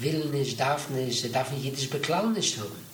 will nicht, darf nicht, darf nicht jüdisch Beklau nicht haben.